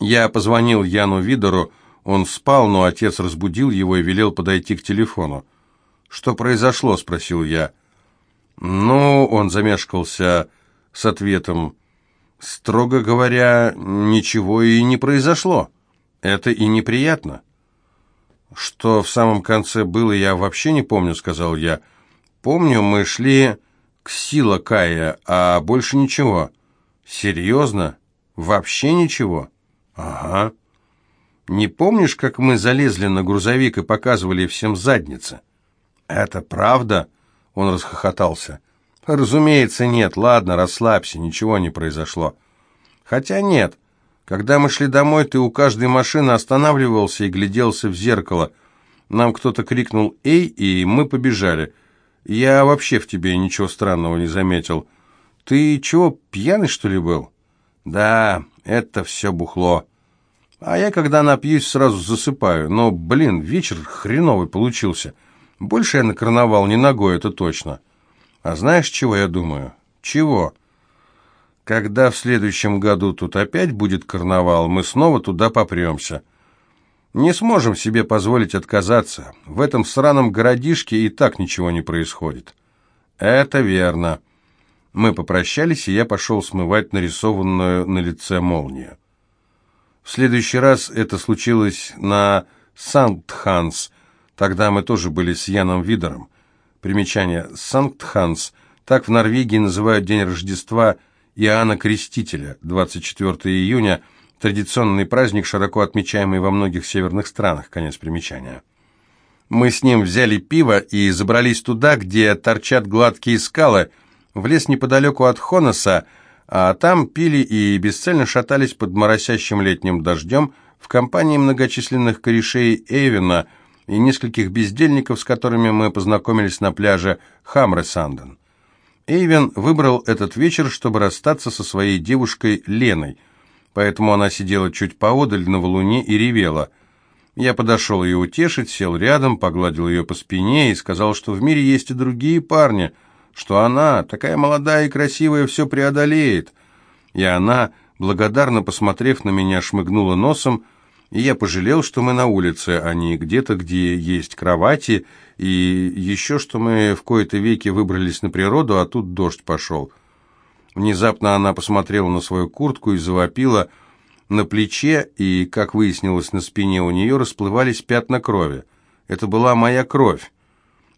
Я позвонил Яну Видору, он спал, но отец разбудил его и велел подойти к телефону. «Что произошло?» — спросил я. «Ну, он замешкался с ответом. Строго говоря, ничего и не произошло. Это и неприятно». «Что в самом конце было, я вообще не помню», — сказал я. «Помню, мы шли к Сила Кая, а больше ничего». «Серьезно? Вообще ничего?» «Ага». «Не помнишь, как мы залезли на грузовик и показывали всем задницы?» «Это правда?» — он расхохотался. «Разумеется, нет. Ладно, расслабься, ничего не произошло». «Хотя нет. Когда мы шли домой, ты у каждой машины останавливался и гляделся в зеркало. Нам кто-то крикнул «Эй!» и мы побежали. Я вообще в тебе ничего странного не заметил. Ты чего, пьяный, что ли, был?» «Да, это все бухло». А я, когда напьюсь, сразу засыпаю. Но, блин, вечер хреновый получился. Больше я на карнавал не ногой, это точно. А знаешь, чего я думаю? Чего? Когда в следующем году тут опять будет карнавал, мы снова туда попремся. Не сможем себе позволить отказаться. В этом сраном городишке и так ничего не происходит. Это верно. Мы попрощались, и я пошел смывать нарисованную на лице молнию. В следующий раз это случилось на Санкт-Ханс. Тогда мы тоже были с Яном Видером. Примечание. Санкт-Ханс. Так в Норвегии называют день Рождества Иоанна Крестителя, 24 июня, традиционный праздник, широко отмечаемый во многих северных странах. Конец примечания. Мы с ним взяли пиво и забрались туда, где торчат гладкие скалы, в лес неподалеку от Хонеса, а там пили и бесцельно шатались под моросящим летним дождем в компании многочисленных корешей Эйвена и нескольких бездельников, с которыми мы познакомились на пляже Хамре-Санден. Эйвен выбрал этот вечер, чтобы расстаться со своей девушкой Леной, поэтому она сидела чуть поодаль на валуне и ревела. Я подошел ее утешить, сел рядом, погладил ее по спине и сказал, что в мире есть и другие парни – что она, такая молодая и красивая, все преодолеет. И она, благодарно посмотрев на меня, шмыгнула носом, и я пожалел, что мы на улице, а не где-то, где есть кровати, и еще что мы в кои-то веки выбрались на природу, а тут дождь пошел. Внезапно она посмотрела на свою куртку и завопила на плече, и, как выяснилось, на спине у нее расплывались пятна крови. Это была моя кровь.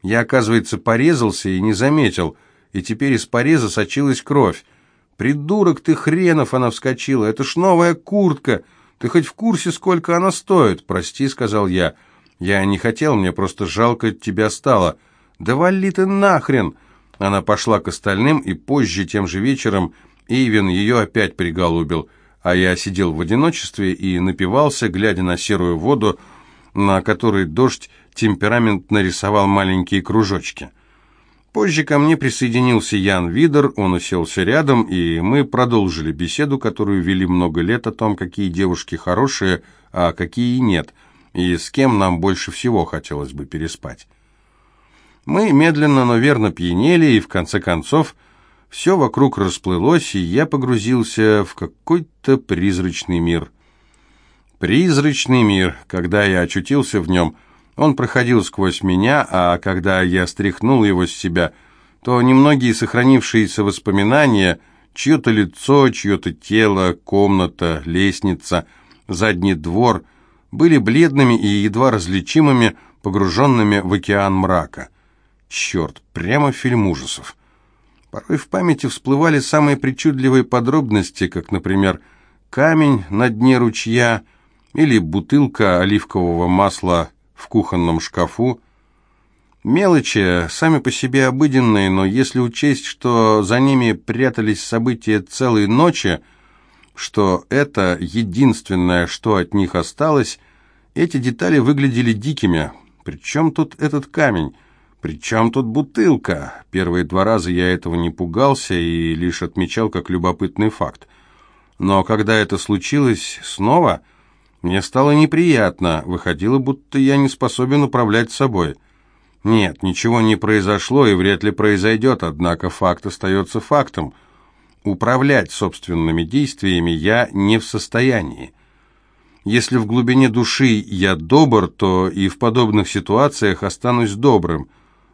Я, оказывается, порезался и не заметил, и теперь из пореза сочилась кровь. «Придурок ты хренов!» — она вскочила. «Это ж новая куртка! Ты хоть в курсе, сколько она стоит?» «Прости», — сказал я. «Я не хотел, мне просто жалко тебя стало». «Да вали ты нахрен!» Она пошла к остальным, и позже, тем же вечером, Эйвен ее опять приголубил, а я сидел в одиночестве и напивался, глядя на серую воду, на которой дождь темперамент нарисовал маленькие кружочки. Позже ко мне присоединился Ян Видер, он уселся рядом, и мы продолжили беседу, которую вели много лет о том, какие девушки хорошие, а какие нет, и с кем нам больше всего хотелось бы переспать. Мы медленно, но верно пьянели, и в конце концов все вокруг расплылось, и я погрузился в какой-то призрачный мир. Призрачный мир, когда я очутился в нем – он проходил сквозь меня, а когда я стряхнул его с себя, то немногие сохранившиеся воспоминания, чье-то лицо, чье-то тело, комната, лестница, задний двор, были бледными и едва различимыми, погруженными в океан мрака. Черт, прямо фильм ужасов. Порой в памяти всплывали самые причудливые подробности, как, например, камень на дне ручья или бутылка оливкового масла в кухонном шкафу. Мелочи, сами по себе обыденные, но если учесть, что за ними прятались события целой ночи, что это единственное, что от них осталось, эти детали выглядели дикими. Причем тут этот камень? Причем тут бутылка? Первые два раза я этого не пугался и лишь отмечал как любопытный факт. Но когда это случилось снова, мне стало неприятно, выходило, будто я не способен управлять собой. Нет, ничего не произошло и вряд ли произойдет, однако факт остается фактом. Управлять собственными действиями я не в состоянии. Если в глубине души я добр, то и в подобных ситуациях останусь добрым.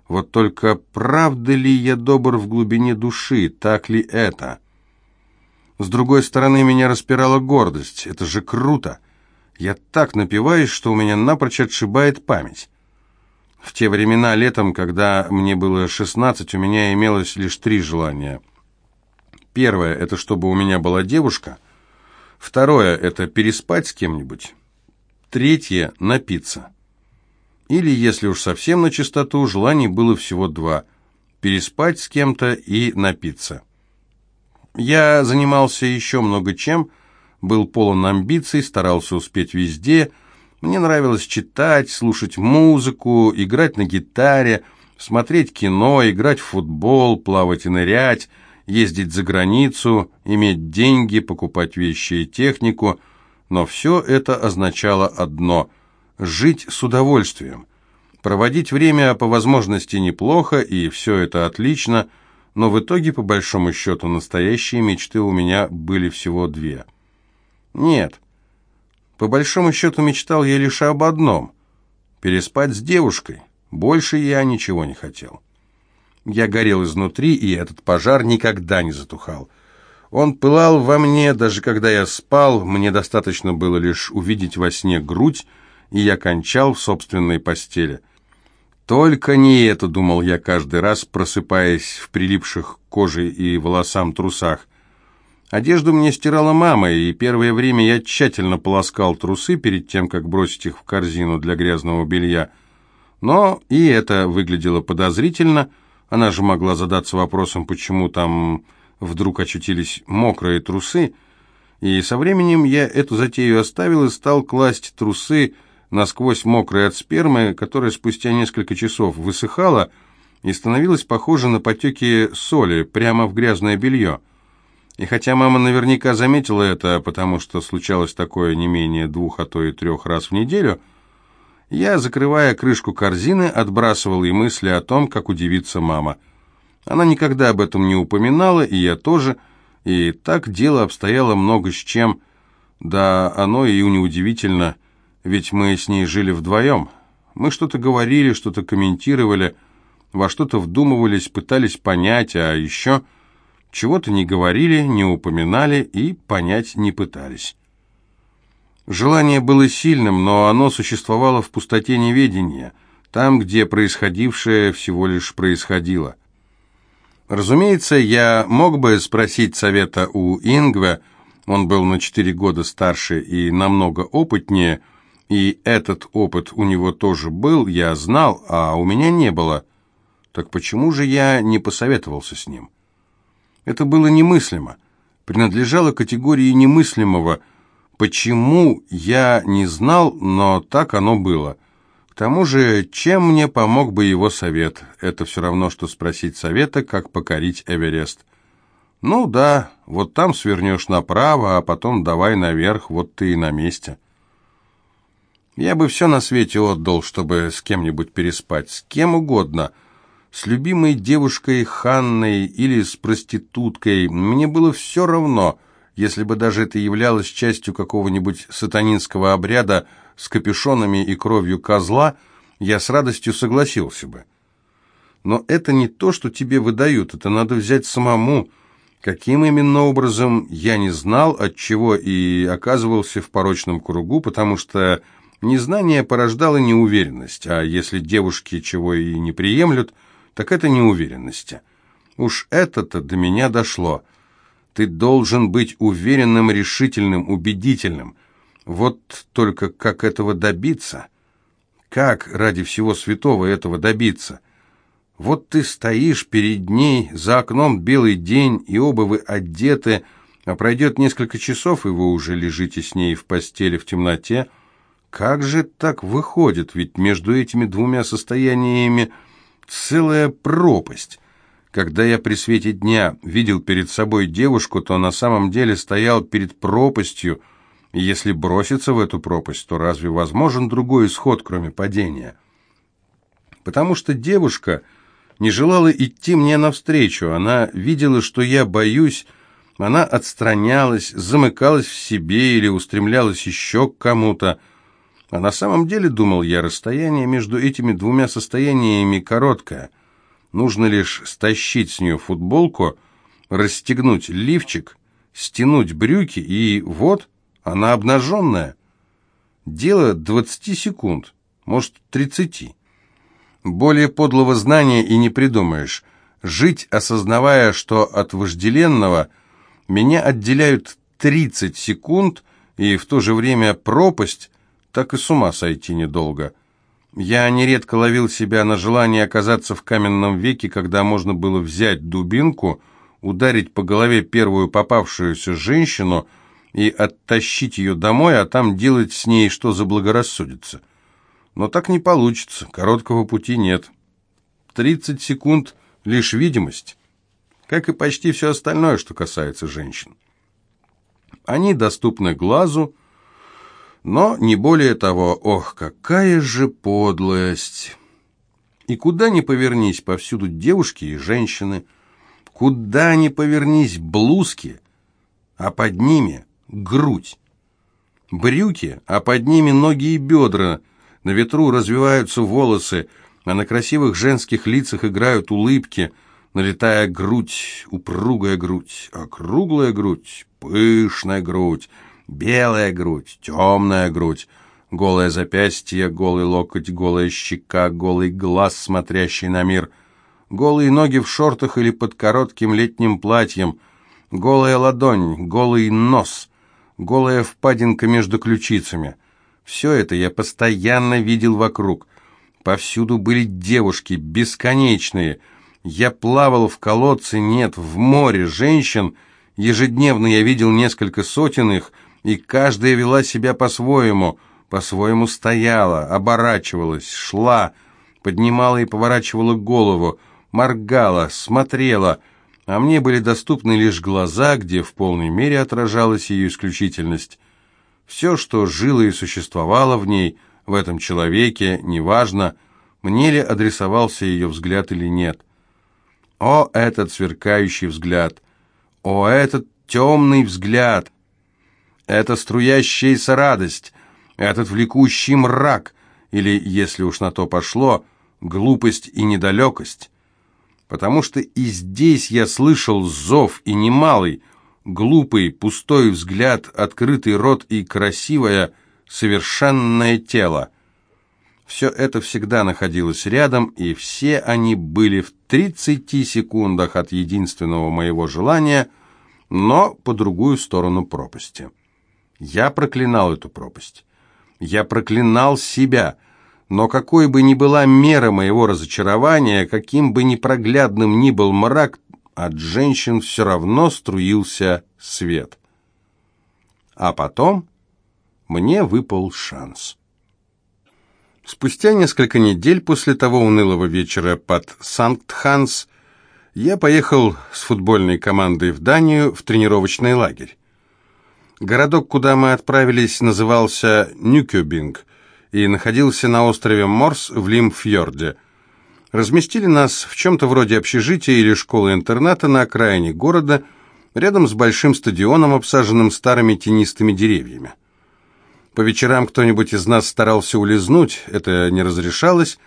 Вот только правда ли я добр в глубине души, так ли это? С другой стороны, меня распирала гордость. Это же круто. Я так напиваюсь, что у меня напрочь отшибает память. В те времена летом, когда мне было 16, у меня имелось лишь три желания. Первое – это чтобы у меня была девушка. Второе – это переспать с кем-нибудь. Третье – напиться. Или, если уж совсем на чистоту, желаний было всего два – переспать с кем-то и напиться. Я занимался еще много чем, был полон амбиций, старался успеть везде. Мне нравилось читать, слушать музыку, играть на гитаре, смотреть кино, играть в футбол, плавать и нырять, ездить за границу, иметь деньги, покупать вещи и технику. Но все это означало одно – жить с удовольствием. Проводить время по возможности неплохо, и все это отлично – но в итоге, по большому счету, настоящие мечты у меня были всего две. Нет, по большому счету мечтал я лишь об одном – переспать с девушкой. Больше я ничего не хотел. Я горел изнутри, и этот пожар никогда не затухал. Он пылал во мне, даже когда я спал, мне достаточно было лишь увидеть во сне грудь, и я кончал в собственной постели – только не это, думал я каждый раз, просыпаясь в прилипших к коже и волосам трусах. Одежду мне стирала мама, и первое время я тщательно полоскал трусы перед тем, как бросить их в корзину для грязного белья. Но и это выглядело подозрительно. Она же могла задаться вопросом, почему там вдруг очутились мокрые трусы. И со временем я эту затею оставил и стал класть трусы насквозь мокрая от спермы, которая спустя несколько часов высыхала и становилась похожа на потеки соли прямо в грязное белье. И хотя мама наверняка заметила это, потому что случалось такое не менее двух, а то и трех раз в неделю, я, закрывая крышку корзины, отбрасывал и мысли о том, как удивится мама. Она никогда об этом не упоминала, и я тоже, и так дело обстояло много с чем, да оно и неудивительно – ведь мы с ней жили вдвоем. Мы что-то говорили, что-то комментировали, во что-то вдумывались, пытались понять, а еще чего-то не говорили, не упоминали и понять не пытались. Желание было сильным, но оно существовало в пустоте неведения, там, где происходившее всего лишь происходило. Разумеется, я мог бы спросить совета у Ингве, он был на четыре года старше и намного опытнее, и этот опыт у него тоже был, я знал, а у меня не было. Так почему же я не посоветовался с ним? Это было немыслимо, принадлежало категории немыслимого. Почему я не знал, но так оно было. К тому же, чем мне помог бы его совет? Это все равно, что спросить совета, как покорить Эверест. Ну да, вот там свернешь направо, а потом давай наверх, вот ты и на месте. Я бы все на свете отдал, чтобы с кем-нибудь переспать, с кем угодно. С любимой девушкой Ханной или с проституткой. Мне было все равно, если бы даже это являлось частью какого-нибудь сатанинского обряда с капюшонами и кровью козла, я с радостью согласился бы. Но это не то, что тебе выдают, это надо взять самому. Каким именно образом, я не знал, от чего и оказывался в порочном кругу, потому что Незнание порождало неуверенность, а если девушки чего и не приемлют, так это неуверенность. Уж это-то до меня дошло. Ты должен быть уверенным, решительным, убедительным. Вот только как этого добиться? Как ради всего святого этого добиться? Вот ты стоишь перед ней, за окном белый день, и оба вы одеты, а пройдет несколько часов, и вы уже лежите с ней в постели в темноте, как же так выходит? Ведь между этими двумя состояниями целая пропасть. Когда я при свете дня видел перед собой девушку, то на самом деле стоял перед пропастью, если броситься в эту пропасть, то разве возможен другой исход, кроме падения? Потому что девушка не желала идти мне навстречу, она видела, что я боюсь, Она отстранялась, замыкалась в себе или устремлялась еще к кому-то. А на самом деле, думал я, расстояние между этими двумя состояниями короткое. Нужно лишь стащить с нее футболку, расстегнуть лифчик, стянуть брюки, и вот она обнаженная. Дело 20 секунд, может, 30. Более подлого знания и не придумаешь. Жить, осознавая, что от вожделенного меня отделяют 30 секунд, и в то же время пропасть, так и с ума сойти недолго. Я нередко ловил себя на желание оказаться в каменном веке, когда можно было взять дубинку, ударить по голове первую попавшуюся женщину и оттащить ее домой, а там делать с ней что заблагорассудится. Но так не получится, короткого пути нет. 30 секунд — лишь видимость, как и почти все остальное, что касается женщин. Они доступны глазу, но не более того. Ох, какая же подлость! И куда ни повернись, повсюду девушки и женщины. Куда ни повернись, блузки, а под ними грудь. Брюки, а под ними ноги и бедра — на ветру развиваются волосы, а на красивых женских лицах играют улыбки, налетая грудь, упругая грудь, округлая грудь, пышная грудь, белая грудь, темная грудь, голое запястье, голый локоть, голая щека, голый глаз, смотрящий на мир, голые ноги в шортах или под коротким летним платьем, голая ладонь, голый нос, голая впадинка между ключицами — все это я постоянно видел вокруг. Повсюду были девушки, бесконечные. Я плавал в колодце, нет, в море женщин. Ежедневно я видел несколько сотен их, и каждая вела себя по-своему, по-своему стояла, оборачивалась, шла, поднимала и поворачивала голову, моргала, смотрела, а мне были доступны лишь глаза, где в полной мере отражалась ее исключительность. Все, что жило и существовало в ней, в этом человеке, неважно, мне ли адресовался ее взгляд или нет. О, этот сверкающий взгляд! О, этот темный взгляд! Это струящаяся радость, этот влекущий мрак, или, если уж на то пошло, глупость и недалекость. Потому что и здесь я слышал зов, и немалый — глупый, пустой взгляд, открытый рот и красивое, совершенное тело. Все это всегда находилось рядом, и все они были в 30 секундах от единственного моего желания, но по другую сторону пропасти. Я проклинал эту пропасть. Я проклинал себя, но какой бы ни была мера моего разочарования, каким бы непроглядным ни был мрак, от женщин все равно струился свет. А потом мне выпал шанс. Спустя несколько недель после того унылого вечера под Санкт-Ханс я поехал с футбольной командой в Данию в тренировочный лагерь. Городок, куда мы отправились, назывался Нюкёбинг и находился на острове Морс в Лимфьорде – Разместили нас в чем-то вроде общежития или школы-интерната на окраине города, рядом с большим стадионом, обсаженным старыми тенистыми деревьями. По вечерам кто-нибудь из нас старался улизнуть, это не разрешалось,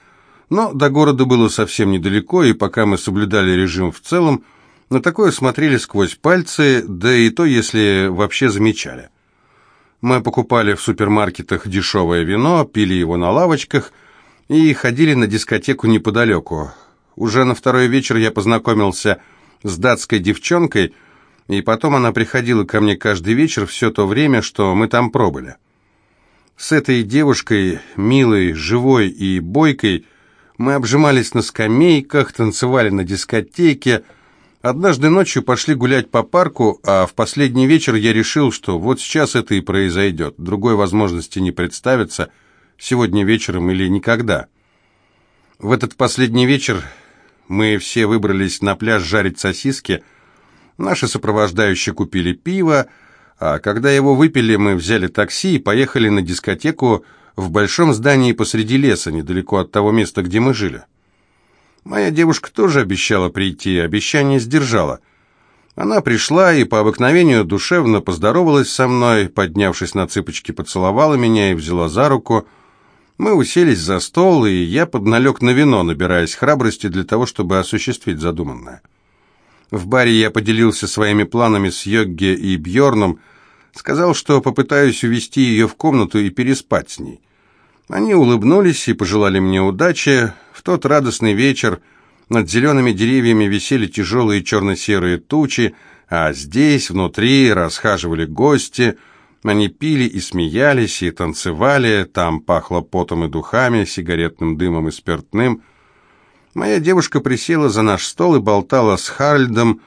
но до города было совсем недалеко, и пока мы соблюдали режим в целом, на такое смотрели сквозь пальцы, да и то, если вообще замечали. Мы покупали в супермаркетах дешевое вино, пили его на лавочках – и ходили на дискотеку неподалеку. Уже на второй вечер я познакомился с датской девчонкой, и потом она приходила ко мне каждый вечер все то время, что мы там пробыли. С этой девушкой, милой, живой и бойкой, мы обжимались на скамейках, танцевали на дискотеке. Однажды ночью пошли гулять по парку, а в последний вечер я решил, что вот сейчас это и произойдет. Другой возможности не представится – сегодня вечером или никогда. В этот последний вечер мы все выбрались на пляж жарить сосиски. Наши сопровождающие купили пиво, а когда его выпили, мы взяли такси и поехали на дискотеку в большом здании посреди леса, недалеко от того места, где мы жили. Моя девушка тоже обещала прийти, обещание сдержала. Она пришла и по обыкновению душевно поздоровалась со мной, поднявшись на цыпочки, поцеловала меня и взяла за руку. Мы уселись за стол, и я подналег на вино, набираясь храбрости для того, чтобы осуществить задуманное. В баре я поделился своими планами с Йогге и Бьорном, сказал, что попытаюсь увести ее в комнату и переспать с ней. Они улыбнулись и пожелали мне удачи. В тот радостный вечер над зелеными деревьями висели тяжелые черно-серые тучи, а здесь, внутри, расхаживали гости. Они пили и смеялись, и танцевали, там пахло потом и духами, сигаретным дымом и спиртным. Моя девушка присела за наш стол и болтала с Харльдом,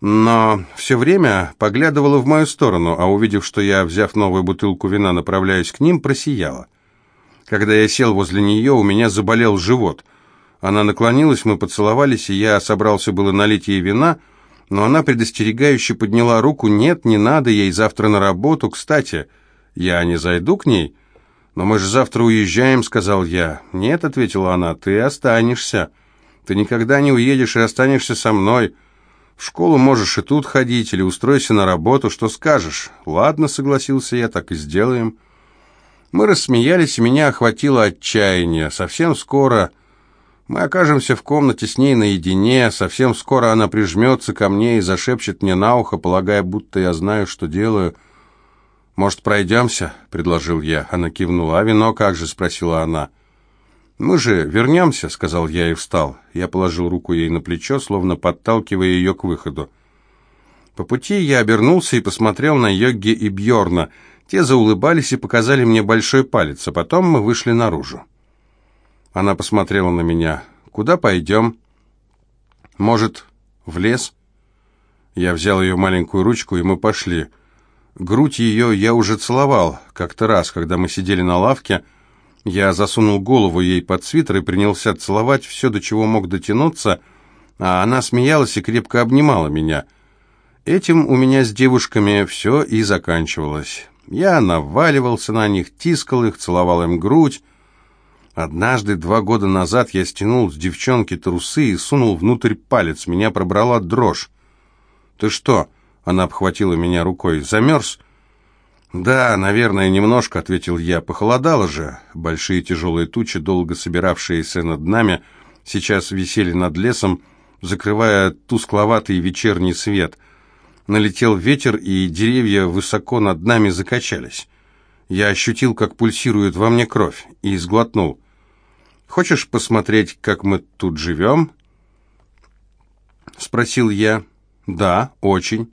но все время поглядывала в мою сторону, а увидев, что я, взяв новую бутылку вина, направляюсь к ним, просияла. Когда я сел возле нее, у меня заболел живот. Она наклонилась, мы поцеловались, и я собрался было налить ей вина, но она предостерегающе подняла руку. «Нет, не надо, ей завтра на работу. Кстати, я не зайду к ней?» «Но мы же завтра уезжаем», — сказал я. «Нет», — ответила она, — «ты останешься. Ты никогда не уедешь и останешься со мной. В школу можешь и тут ходить, или устройся на работу, что скажешь». «Ладно», — согласился я, — «так и сделаем». Мы рассмеялись, меня охватило отчаяние. Совсем скоро мы окажемся в комнате с ней наедине, совсем скоро она прижмется ко мне и зашепчет мне на ухо, полагая, будто я знаю, что делаю. «Может, пройдемся?» — предложил я. Она кивнула. «А вино как же?» — спросила она. «Мы же вернемся», — сказал я и встал. Я положил руку ей на плечо, словно подталкивая ее к выходу. По пути я обернулся и посмотрел на Йогги и Бьорна — те заулыбались и показали мне большой палец, а потом мы вышли наружу. Она посмотрела на меня. «Куда пойдем?» «Может, в лес?» Я взял ее маленькую ручку, и мы пошли. Грудь ее я уже целовал. Как-то раз, когда мы сидели на лавке, я засунул голову ей под свитер и принялся целовать все, до чего мог дотянуться, а она смеялась и крепко обнимала меня. Этим у меня с девушками все и заканчивалось. Я наваливался на них, тискал их, целовал им грудь. Однажды, два года назад, я стянул с девчонки трусы и сунул внутрь палец. Меня пробрала дрожь. «Ты что?» — она обхватила меня рукой. «Замерз?» «Да, наверное, немножко», — ответил я. «Похолодало же». Большие тяжелые тучи, долго собиравшиеся над нами, сейчас висели над лесом, закрывая тускловатый вечерний свет — налетел ветер, и деревья высоко над нами закачались. Я ощутил, как пульсирует во мне кровь, и сглотнул. «Хочешь посмотреть, как мы тут живем?» Спросил я. «Да, очень».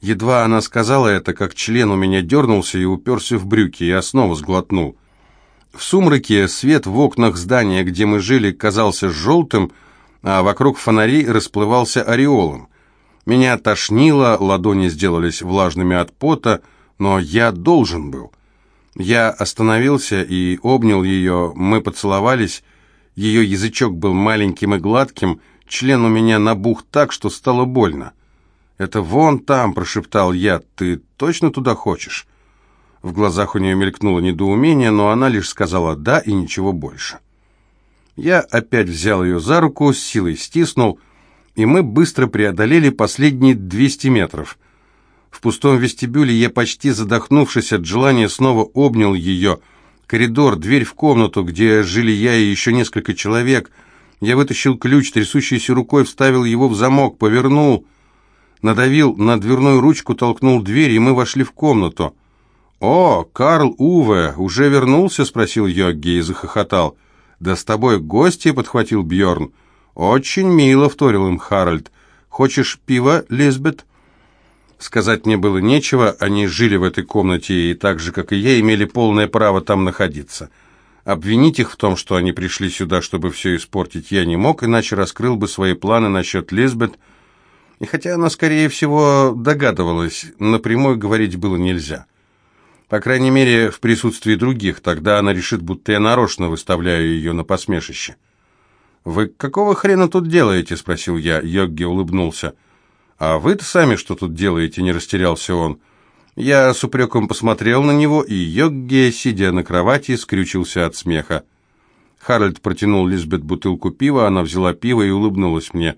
Едва она сказала это, как член у меня дернулся и уперся в брюки, я снова сглотнул. В сумраке свет в окнах здания, где мы жили, казался желтым, а вокруг фонарей расплывался ореолом. Меня тошнило, ладони сделались влажными от пота, но я должен был. Я остановился и обнял ее, мы поцеловались. Ее язычок был маленьким и гладким, член у меня набух так, что стало больно. «Это вон там», — прошептал я, — «ты точно туда хочешь?» В глазах у нее мелькнуло недоумение, но она лишь сказала «да» и ничего больше. Я опять взял ее за руку, с силой стиснул, и мы быстро преодолели последние 200 метров. В пустом вестибюле я, почти задохнувшись от желания, снова обнял ее. Коридор, дверь в комнату, где жили я и еще несколько человек. Я вытащил ключ, трясущейся рукой вставил его в замок, повернул, надавил на дверную ручку, толкнул дверь, и мы вошли в комнату. «О, Карл Уве, уже вернулся?» — спросил Йогги и захохотал. «Да с тобой гости?» — подхватил Бьорн. «Очень мило», — вторил им Харальд. «Хочешь пива, Лизбет?» Сказать мне было нечего, они жили в этой комнате и так же, как и я, имели полное право там находиться. Обвинить их в том, что они пришли сюда, чтобы все испортить, я не мог, иначе раскрыл бы свои планы насчет Лизбет. И хотя она, скорее всего, догадывалась, напрямую говорить было нельзя. По крайней мере, в присутствии других, тогда она решит, будто я нарочно выставляю ее на посмешище. «Вы какого хрена тут делаете?» – спросил я. Йогги улыбнулся. «А вы-то сами что тут делаете?» – не растерялся он. Я с упреком посмотрел на него, и Йогги, сидя на кровати, скрючился от смеха. Харальд протянул Лизбет бутылку пива, она взяла пиво и улыбнулась мне.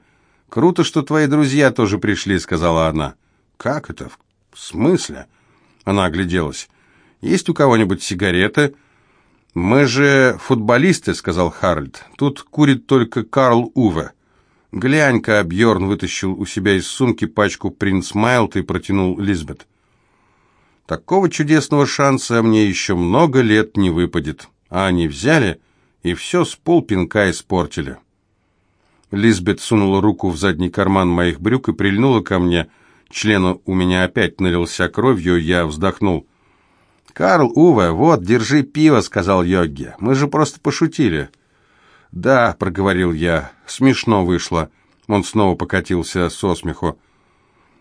«Круто, что твои друзья тоже пришли», — сказала она. «Как это? В смысле?» Она огляделась. «Есть у кого-нибудь сигареты?» «Мы же футболисты», — сказал Харальд. «Тут курит только Карл Уве». «Глянь-ка», — Бьерн вытащил у себя из сумки пачку «Принц Майлд» и протянул Лизбет. «Такого чудесного шанса мне еще много лет не выпадет». А они взяли и все с полпинка испортили. Лизбет сунула руку в задний карман моих брюк и прильнула ко мне. Член у меня опять налился кровью, я вздохнул. «Карл, Уве, вот, держи пиво», — сказал Йогги. «Мы же просто пошутили». «Да», — проговорил я, — «смешно вышло». Он снова покатился со смеху.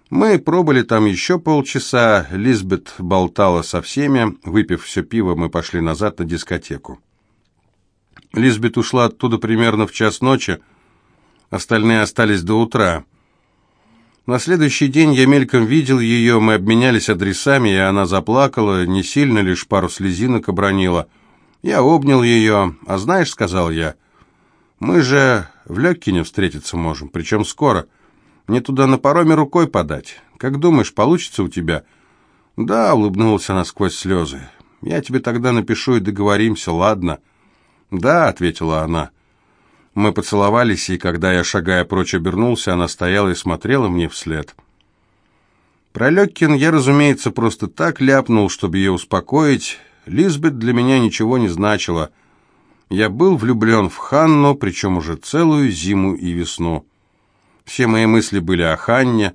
Мы пробыли там еще полчаса, Лизбет болтала со всеми, выпив все пиво, мы пошли назад на дискотеку. Лизбет ушла оттуда примерно в час ночи, остальные остались до утра. На следующий день я мельком видел ее, мы обменялись адресами, и она заплакала, не сильно, лишь пару слезинок обронила. Я обнял ее, а знаешь, сказал я, мы же в Лёккине встретиться можем, причем скоро. Мне туда на пароме рукой подать. Как думаешь, получится у тебя?» «Да», — улыбнулась она сквозь слезы. «Я тебе тогда напишу и договоримся, ладно?» «Да», — ответила она. Мы поцеловались, и когда я, шагая прочь, обернулся, она стояла и смотрела мне вслед. Про Лёккин я, разумеется, просто так ляпнул, чтобы ее успокоить. Лизбет для меня ничего не значила. Я был влюблен в Ханну, причем уже целую зиму и весну. Все мои мысли были о Ханне.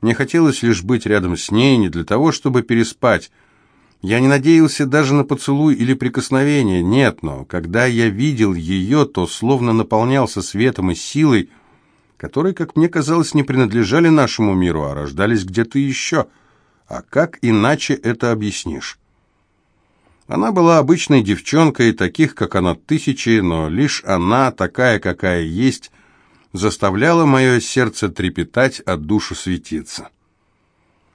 Мне хотелось лишь быть рядом с ней, не для того, чтобы переспать. Я не надеялся даже на поцелуй или прикосновение, нет, но когда я видел ее, то словно наполнялся светом и силой, которые, как мне казалось, не принадлежали нашему миру, а рождались где-то еще. А как иначе это объяснишь? Она была обычной девчонкой, таких, как она, тысячи, но лишь она, такая, какая есть, заставляло мое сердце трепетать, а душу светиться.